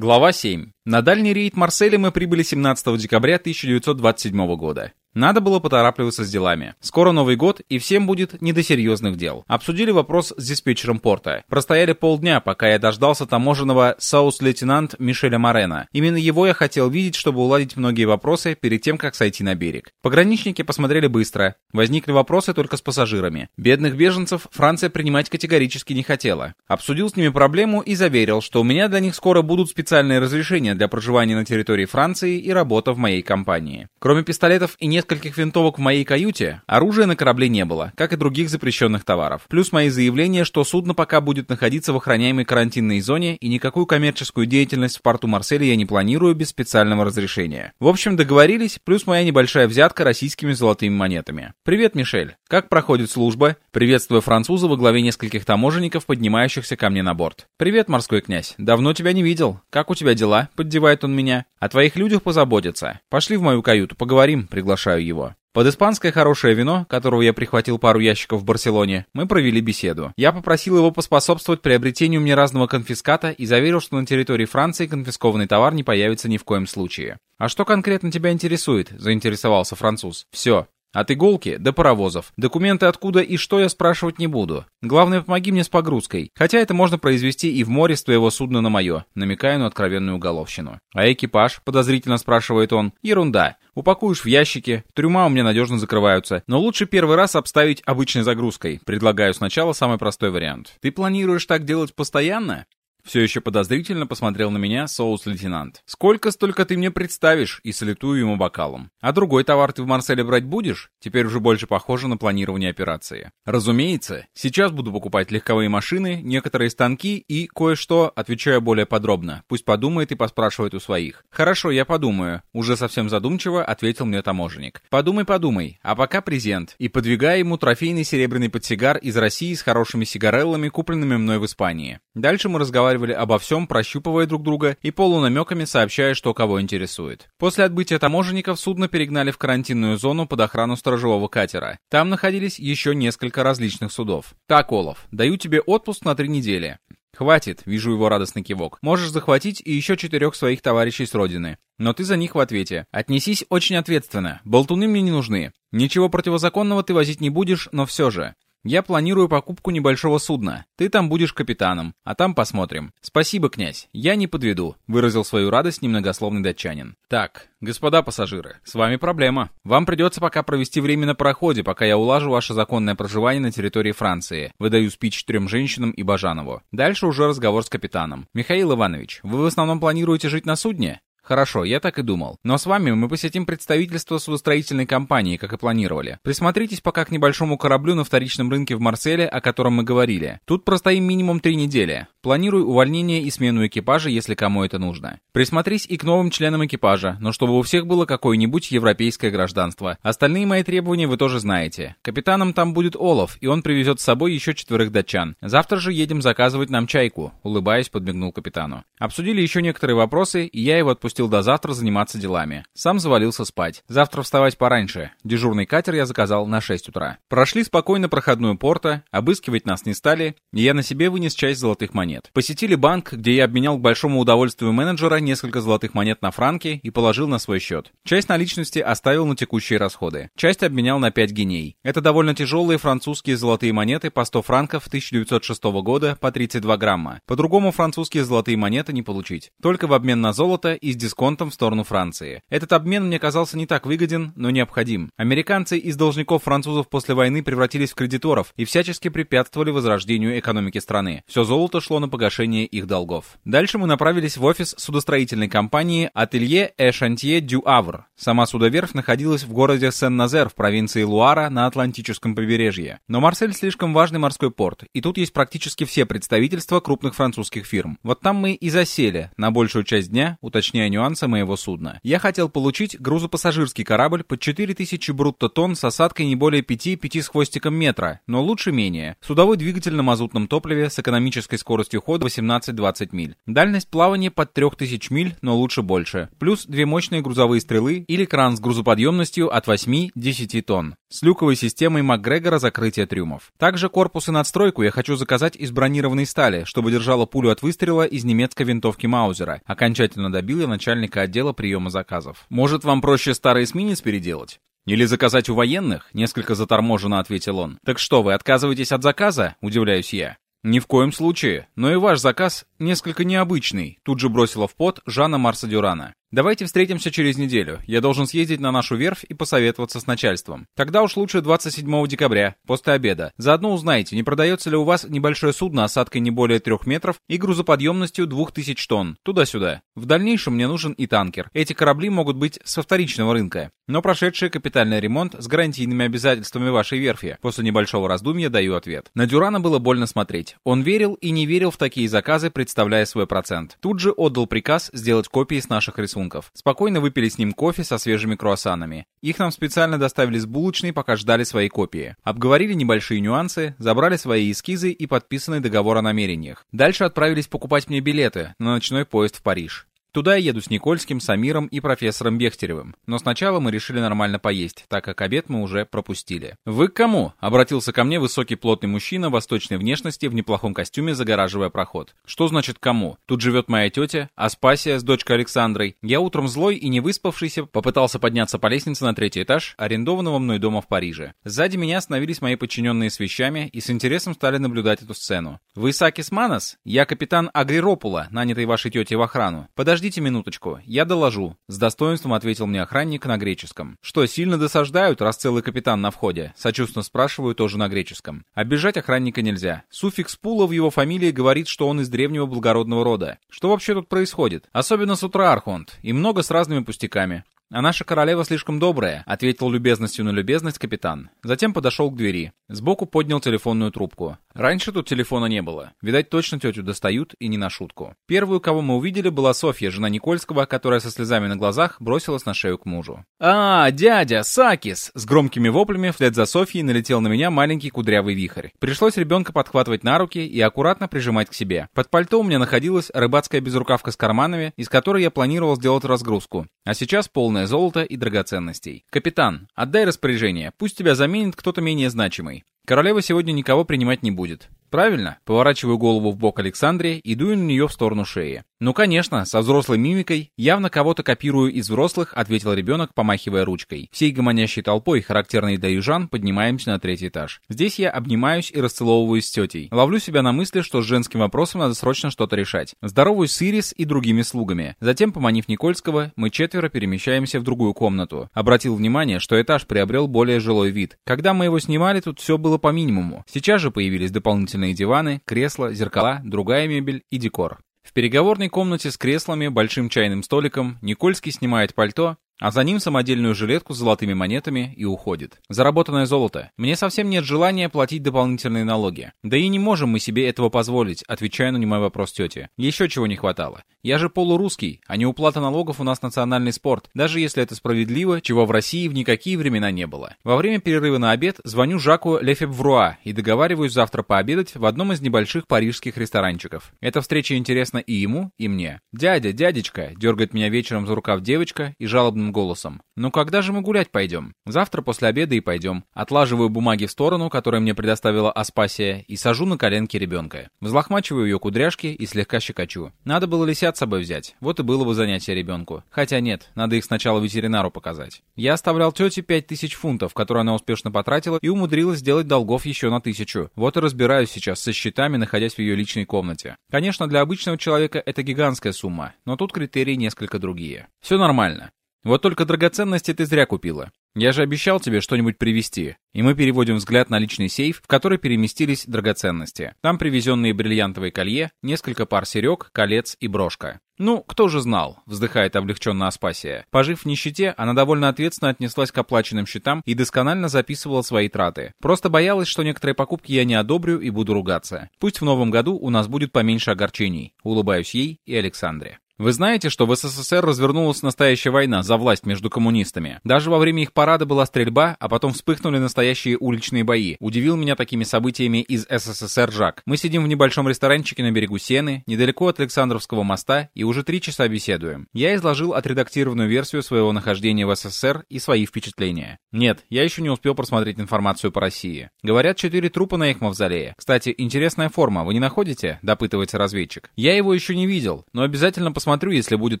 Глава 7. На дальний рейд Марселя мы прибыли 17 декабря 1927 года. Надо было поторапливаться с делами. Скоро Новый год, и всем будет не до серьезных дел. Обсудили вопрос с диспетчером порта. Простояли полдня, пока я дождался таможенного саус-лейтенант Мишеля Морена. Именно его я хотел видеть, чтобы уладить многие вопросы перед тем, как сойти на берег. Пограничники посмотрели быстро. Возникли вопросы только с пассажирами. Бедных беженцев Франция принимать категорически не хотела. Обсудил с ними проблему и заверил, что у меня для них скоро будут специальные разрешения для проживания на территории Франции и работа в моей компании. Кроме пистолетов и нескольких винтовок в моей каюте, оружия на корабле не было, как и других запрещенных товаров. Плюс мои заявления, что судно пока будет находиться в охраняемой карантинной зоне и никакую коммерческую деятельность в порту Марселя я не планирую без специального разрешения. В общем, договорились, плюс моя небольшая взятка российскими золотыми монетами. «Привет, Мишель. Как проходит служба?» Приветствуя француза во главе нескольких таможенников, поднимающихся ко мне на борт. «Привет, морской князь. Давно тебя не видел. Как у тебя дела?» Поддевает он меня. «О твоих людях позаботятся. Пошли в мою каюту, поговорим», приглашаю его. Под испанское хорошее вино, которого я прихватил пару ящиков в Барселоне, мы провели беседу. Я попросил его поспособствовать приобретению мне разного конфиската и заверил, что на территории Франции конфискованный товар не появится ни в коем случае. «А что конкретно тебя интересует?» – заинтересовался француз. «Все. От иголки до паровозов. Документы откуда и что я спрашивать не буду. Главное, помоги мне с погрузкой. Хотя это можно произвести и в море с твоего судна на мое, намекая на откровенную уголовщину. А экипаж, подозрительно спрашивает он, ерунда. Упакуешь в ящики, трюма у меня надежно закрываются, но лучше первый раз обставить обычной загрузкой. Предлагаю сначала самый простой вариант. Ты планируешь так делать постоянно? Все еще подозрительно посмотрел на меня соус-лейтенант. «Сколько столько ты мне представишь?» И салютую ему бокалом. «А другой товар ты в Марселе брать будешь?» Теперь уже больше похоже на планирование операции. «Разумеется. Сейчас буду покупать легковые машины, некоторые станки и кое-что, отвечаю более подробно. Пусть подумает и поспрашивает у своих». «Хорошо, я подумаю». Уже совсем задумчиво ответил мне таможенник. «Подумай, подумай. А пока презент». И подвигая ему трофейный серебряный подсигар из России с хорошими сигареллами, купленными мной в Испании. Дальше мы разговаривали разговаривали обо всем, прощупывая друг друга и полунамеками сообщая, что кого интересует. После отбытия таможенников судно перегнали в карантинную зону под охрану сторожевого катера. Там находились еще несколько различных судов. «Так, Олаф, даю тебе отпуск на три недели. «Хватит», — вижу его радостный кивок. «Можешь захватить и еще четырех своих товарищей с родины. Но ты за них в ответе. Отнесись очень ответственно. Болтуны мне не нужны. Ничего противозаконного ты возить не будешь, но все же. Я планирую покупку небольшого судна. Ты там будешь капитаном, а там посмотрим. Спасибо, князь, я не подведу», — выразил свою радость немногословный датчанин. «Так, господа пассажиры, с вами проблема. Вам придется пока провести время на проходе, пока я улажу ваше законное проживание на территории Франции. Выдаю спич трем женщинам и Бажанову. Дальше уже разговор с капитаном. Михаил Иванович, вы в основном планируете жить на судне? Хорошо, я так и думал. Но с вами мы посетим представительство судостроительной компании, как и планировали. Присмотритесь пока к небольшому кораблю на вторичном рынке в Марселе, о котором мы говорили. Тут простоим минимум три недели. Планирую увольнение и смену экипажа, если кому это нужно. Присмотрись и к новым членам экипажа, но чтобы у всех было какое-нибудь европейское гражданство. Остальные мои требования вы тоже знаете. Капитаном там будет Олаф, и он привезет с собой еще четверых датчан. Завтра же едем заказывать нам чайку, улыбаясь, подмигнул капитану. Обсудили еще некоторые вопросы, и я его отпустил до завтра заниматься делами. Сам завалился спать. Завтра вставать пораньше. Дежурный катер я заказал на 6 утра. Прошли спокойно проходную порта, обыскивать нас не стали, и я на себе вынес часть золотых монет. Посетили банк, где я обменял к большому удовольствию менеджера несколько золотых монет на франки и положил на свой счет. Часть наличности оставил на текущие расходы. Часть обменял на 5 геней. Это довольно тяжелые французские золотые монеты по 100 франков 1906 года по 32 грамма. По-другому французские золотые монеты не получить. Только в обмен на золото из дисконтом в сторону Франции. Этот обмен мне казался не так выгоден, но необходим. Американцы из должников французов после войны превратились в кредиторов и всячески препятствовали возрождению экономики страны. Все золото шло на погашение их долгов. Дальше мы направились в офис судостроительной компании Ателье Э Шантье Дю Авр. Сама судоверфь находилась в городе Сен-Назер в провинции Луара на Атлантическом побережье. Но Марсель слишком важный морской порт, и тут есть практически все представительства крупных французских фирм. Вот там мы и засели на большую часть дня, уточняя нюансы моего судна. Я хотел получить грузопассажирский корабль под 4000 брутто тонн с осадкой не более 5-5 с хвостиком метра, но лучше менее. Судовой двигатель на мазутном топливе с экономической скоростью скоростью хода 18-20 миль. Дальность плавания под 3000 миль, но лучше больше. Плюс две мощные грузовые стрелы или кран с грузоподъемностью от 8-10 тонн. С люковой системой МакГрегора закрытия трюмов. Также корпус и надстройку я хочу заказать из бронированной стали, чтобы держала пулю от выстрела из немецкой винтовки Маузера. Окончательно добил я начальника отдела приема заказов. Может, вам проще старый эсминец переделать? «Или заказать у военных?» — несколько заторможенно ответил он. «Так что, вы отказываетесь от заказа?» — удивляюсь я. «Ни в коем случае. Но и ваш заказ несколько необычный», — тут же бросила в пот Жанна Марса Дюрана. Давайте встретимся через неделю. Я должен съездить на нашу верфь и посоветоваться с начальством. Тогда уж лучше 27 декабря, после обеда. Заодно узнаете, не продается ли у вас небольшое судно осадкой не более 3 метров и грузоподъемностью 2000 тонн. Туда-сюда. В дальнейшем мне нужен и танкер. Эти корабли могут быть со вторичного рынка, но прошедшие капитальный ремонт с гарантийными обязательствами вашей верфи. После небольшого раздумья даю ответ. На Дюрана было больно смотреть. Он верил и не верил в такие заказы, представляя свой процент. Тут же отдал приказ сделать копии с наших рисунков рисунков. Спокойно выпили с ним кофе со свежими круассанами. Их нам специально доставили с булочной, пока ждали свои копии. Обговорили небольшие нюансы, забрали свои эскизы и подписанный договор о намерениях. Дальше отправились покупать мне билеты на ночной поезд в Париж. Туда я еду с Никольским, Самиром и профессором Бехтеревым. Но сначала мы решили нормально поесть, так как обед мы уже пропустили. «Вы к кому?» — обратился ко мне высокий плотный мужчина восточной внешности в неплохом костюме, загораживая проход. «Что значит кому? Тут живет моя тетя, Аспасия с дочкой Александрой. Я утром злой и не выспавшийся попытался подняться по лестнице на третий этаж арендованного мной дома в Париже. Сзади меня остановились мои подчиненные с вещами и с интересом стали наблюдать эту сцену. «Вы Сакис Манос? Я капитан Агриропула, нанятый вашей тетей в охрану. Подождите «Подождите минуточку, я доложу», — с достоинством ответил мне охранник на греческом. «Что, сильно досаждают, раз целый капитан на входе?» Сочувственно спрашиваю тоже на греческом. Обижать охранника нельзя. Суффикс Пула в его фамилии говорит, что он из древнего благородного рода. Что вообще тут происходит? Особенно с утра, Архонт. И много с разными пустяками. «А наша королева слишком добрая», — ответил любезностью на любезность капитан. Затем подошел к двери. Сбоку поднял телефонную трубку. Раньше тут телефона не было. Видать, точно тетю достают и не на шутку. Первую, кого мы увидели, была Софья, жена Никольского, которая со слезами на глазах бросилась на шею к мужу. «А, дядя, Сакис!» С громкими воплями вслед за Софьей налетел на меня маленький кудрявый вихрь. Пришлось ребенка подхватывать на руки и аккуратно прижимать к себе. Под пальто у меня находилась рыбацкая безрукавка с карманами, из которой я планировал сделать разгрузку. А сейчас полное золото и драгоценностей. «Капитан, отдай распоряжение, пусть тебя заменит кто-то менее значимый. Королева сегодня никого принимать не будет. Правильно? Поворачиваю голову в бок Александре и дую на нее в сторону шеи. «Ну, конечно, со взрослой мимикой. Явно кого-то копирую из взрослых», — ответил ребенок, помахивая ручкой. Всей гомонящей толпой, характерной для южан, поднимаемся на третий этаж. Здесь я обнимаюсь и расцеловываюсь с тетей. Ловлю себя на мысли, что с женским вопросом надо срочно что-то решать. Здороваюсь с Ирис и другими слугами. Затем, поманив Никольского, мы четверо перемещаемся в другую комнату. Обратил внимание, что этаж приобрел более жилой вид. Когда мы его снимали, тут все было по минимуму. Сейчас же появились дополнительные диваны, кресла, зеркала, другая мебель и декор. В переговорной комнате с креслами, большим чайным столиком Никольский снимает пальто а за ним самодельную жилетку с золотыми монетами и уходит. Заработанное золото. Мне совсем нет желания платить дополнительные налоги. Да и не можем мы себе этого позволить, отвечая на немой вопрос тети. Еще чего не хватало. Я же полурусский, а не уплата налогов у нас национальный спорт, даже если это справедливо, чего в России в никакие времена не было. Во время перерыва на обед звоню Жаку Лефебвруа и договариваюсь завтра пообедать в одном из небольших парижских ресторанчиков. Эта встреча интересна и ему, и мне. «Дядя, дядечка», — дергает меня вечером за рукав девочка и жалобным голосом. «Ну когда же мы гулять пойдем?» «Завтра после обеда и пойдем». Отлаживаю бумаги в сторону, которые мне предоставила Аспасия, и сажу на коленки ребенка. Взлохмачиваю ее кудряшки и слегка щекочу. Надо было лисят с собой взять. Вот и было бы занятие ребенку. Хотя нет, надо их сначала ветеринару показать. Я оставлял тете 5000 фунтов, которые она успешно потратила и умудрилась сделать долгов еще на тысячу. Вот и разбираюсь сейчас со счетами, находясь в ее личной комнате. Конечно, для обычного человека это гигантская сумма, но тут критерии несколько другие. Все нормально. Вот только драгоценности ты зря купила. Я же обещал тебе что-нибудь привезти. И мы переводим взгляд на личный сейф, в который переместились драгоценности. Там привезенные бриллиантовые колье, несколько пар серег, колец и брошка. «Ну, кто же знал?» — вздыхает облегченно Аспасия. Пожив в нищете, она довольно ответственно отнеслась к оплаченным счетам и досконально записывала свои траты. Просто боялась, что некоторые покупки я не одобрю и буду ругаться. Пусть в новом году у нас будет поменьше огорчений. Улыбаюсь ей и Александре. Вы знаете, что в СССР развернулась настоящая война за власть между коммунистами? Даже во время их парада была стрельба, а потом вспыхнули настоящие уличные бои. Удивил меня такими событиями из СССР Жак. Мы сидим в небольшом ресторанчике на берегу Сены, недалеко от Александровского моста, и уже три часа беседуем. Я изложил отредактированную версию своего нахождения в СССР и свои впечатления. Нет, я еще не успел просмотреть информацию по России. Говорят, четыре трупа на их мавзолее. Кстати, интересная форма, вы не находите? Допытывается разведчик. Я его еще не видел, но обязательно посмотрю посмотрю, если будет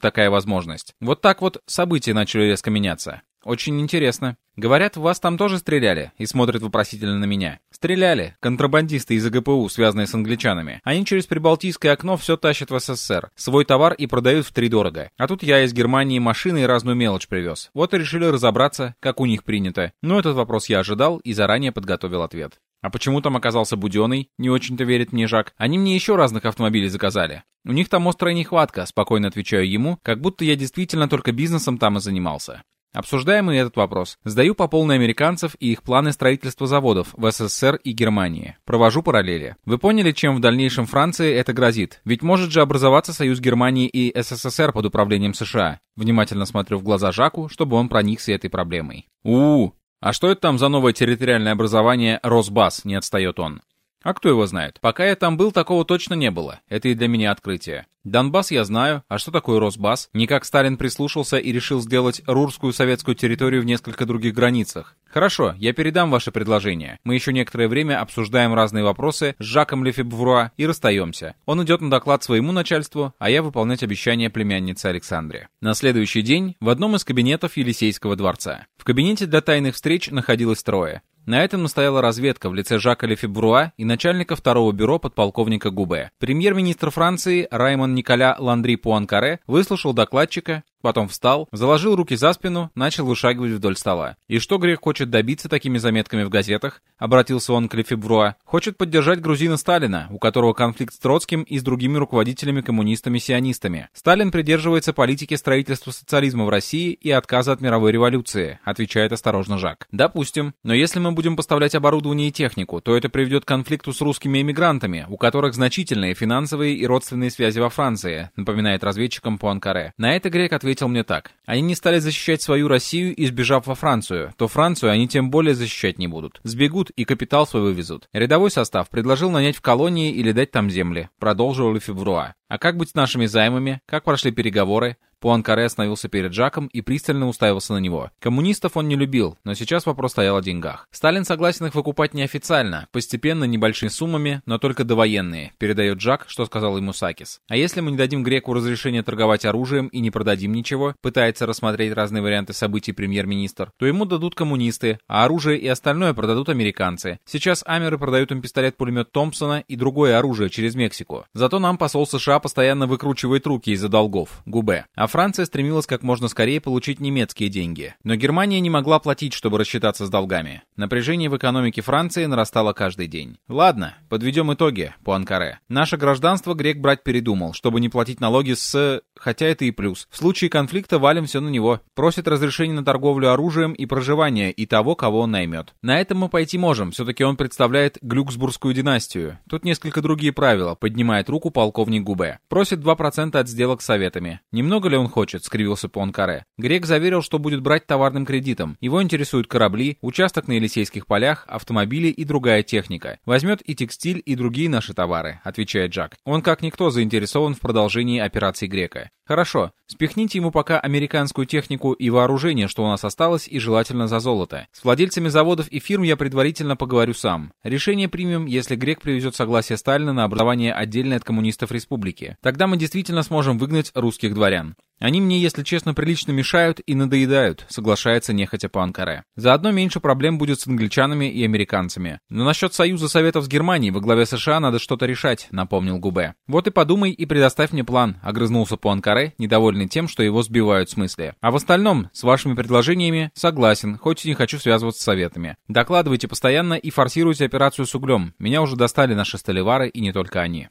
такая возможность. Вот так вот события начали резко меняться. Очень интересно. Говорят, вас там тоже стреляли? И смотрят вопросительно на меня. Стреляли. Контрабандисты из АГПУ, связанные с англичанами. Они через прибалтийское окно все тащат в СССР. Свой товар и продают в три дорого. А тут я из Германии машины и разную мелочь привез. Вот и решили разобраться, как у них принято. Но этот вопрос я ожидал и заранее подготовил ответ. А почему там оказался Буденный? Не очень-то верит мне Жак. Они мне еще разных автомобилей заказали. У них там острая нехватка, спокойно отвечаю ему, как будто я действительно только бизнесом там и занимался. Обсуждаем и этот вопрос. Сдаю по полной американцев и их планы строительства заводов в СССР и Германии. Провожу параллели. Вы поняли, чем в дальнейшем Франции это грозит? Ведь может же образоваться союз Германии и СССР под управлением США. Внимательно смотрю в глаза Жаку, чтобы он проникся этой проблемой. у, -у, «А что это там за новое территориальное образование Росбас?» — не отстает он. А кто его знает? Пока я там был, такого точно не было. Это и для меня открытие. Донбасс я знаю, а что такое Росбас? Никак Сталин прислушался и решил сделать Рурскую советскую территорию в несколько других границах. Хорошо, я передам ваше предложение. Мы еще некоторое время обсуждаем разные вопросы с Жаком Лефебвруа и расстаемся. Он идет на доклад своему начальству, а я выполнять обещание племянницы Александре. На следующий день в одном из кабинетов Елисейского дворца. В кабинете для тайных встреч находилось трое. На этом настояла разведка в лице Жака Лефебруа и начальника второго бюро подполковника Губе. Премьер-министр Франции Раймон Николя Ландри Пуанкаре выслушал докладчика, Потом встал, заложил руки за спину, начал вышагивать вдоль стола. И что Грех хочет добиться такими заметками в газетах? Обратился он к Лефебруа. Хочет поддержать грузина Сталина, у которого конфликт с Троцким и с другими руководителями коммунистами-сионистами. Сталин придерживается политики строительства социализма в России и отказа от мировой революции, отвечает осторожно Жак. Допустим, но если мы будем поставлять оборудование и технику, то это приведет к конфликту с русскими эмигрантами, у которых значительные финансовые и родственные связи во Франции, напоминает разведчикам Пуанкаре. На это Грек ответил ответил мне так. Они не стали защищать свою Россию, избежав во Францию, то Францию они тем более защищать не будут. Сбегут и капитал свой вывезут. Рядовой состав предложил нанять в колонии или дать там земли, продолжил Лефевруа. А как быть с нашими займами? Как прошли переговоры? Пуанкаре остановился перед Жаком и пристально уставился на него. Коммунистов он не любил, но сейчас вопрос стоял о деньгах. Сталин согласен их выкупать неофициально, постепенно, небольшими суммами, но только довоенные, передает Жак, что сказал ему Сакис. А если мы не дадим Греку разрешение торговать оружием и не продадим ничего, пытается рассмотреть разные варианты событий премьер-министр, то ему дадут коммунисты, а оружие и остальное продадут американцы. Сейчас Амеры продают им пистолет-пулемет Томпсона и другое оружие через Мексику. Зато нам посол США постоянно выкручивает руки из-за долгов, Губе. А Франция стремилась как можно скорее получить немецкие деньги. Но Германия не могла платить, чтобы рассчитаться с долгами. Напряжение в экономике Франции нарастало каждый день. Ладно, подведем итоги, по Анкаре. Наше гражданство грек брать передумал, чтобы не платить налоги с... Хотя это и плюс. В случае конфликта валим все на него. Просит разрешение на торговлю оружием и проживание и того, кого он наймет. На этом мы пойти можем, все-таки он представляет Глюксбургскую династию. Тут несколько другие правила, поднимает руку полковник Губе. Просит 2% от сделок советами. Немного ли он хочет?» — скривился Пуанкаре. Грек заверил, что будет брать товарным кредитом. Его интересуют корабли, участок на Елисейских полях, автомобили и другая техника. Возьмет и текстиль, и другие наши товары, отвечает Джак. Он как никто заинтересован в продолжении операции Грека. Хорошо, спихните ему пока американскую технику и вооружение, что у нас осталось, и желательно за золото. С владельцами заводов и фирм я предварительно поговорю сам. Решение примем, если Грек привезет согласие Сталина на образование отдельной от коммунистов республики. Тогда мы действительно сможем выгнать русских дворян. Они мне, если честно, прилично мешают и надоедают, соглашается нехотя по Анкаре. Заодно меньше проблем будет с англичанами и американцами. Но насчет союза советов с Германией во главе США надо что-то решать, напомнил Губе. Вот и подумай и предоставь мне план, огрызнулся по Анкаре, недовольный тем, что его сбивают с мысли. А в остальном, с вашими предложениями, согласен, хоть и не хочу связываться с советами. Докладывайте постоянно и форсируйте операцию с углем. Меня уже достали наши столевары и не только они.